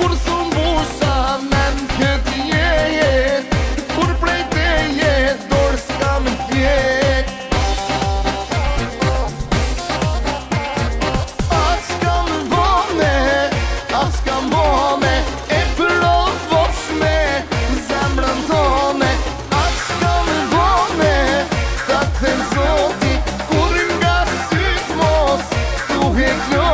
Kur thumë vusha, me më këtë jetë, Kur plejte jetë, dorës kam tjetë. Aq kam vone, aq kam vone, E për lovës me zemrën tone. Aq kam vone, ta këtë zoti, Kur nga sytë mos, tu heklo.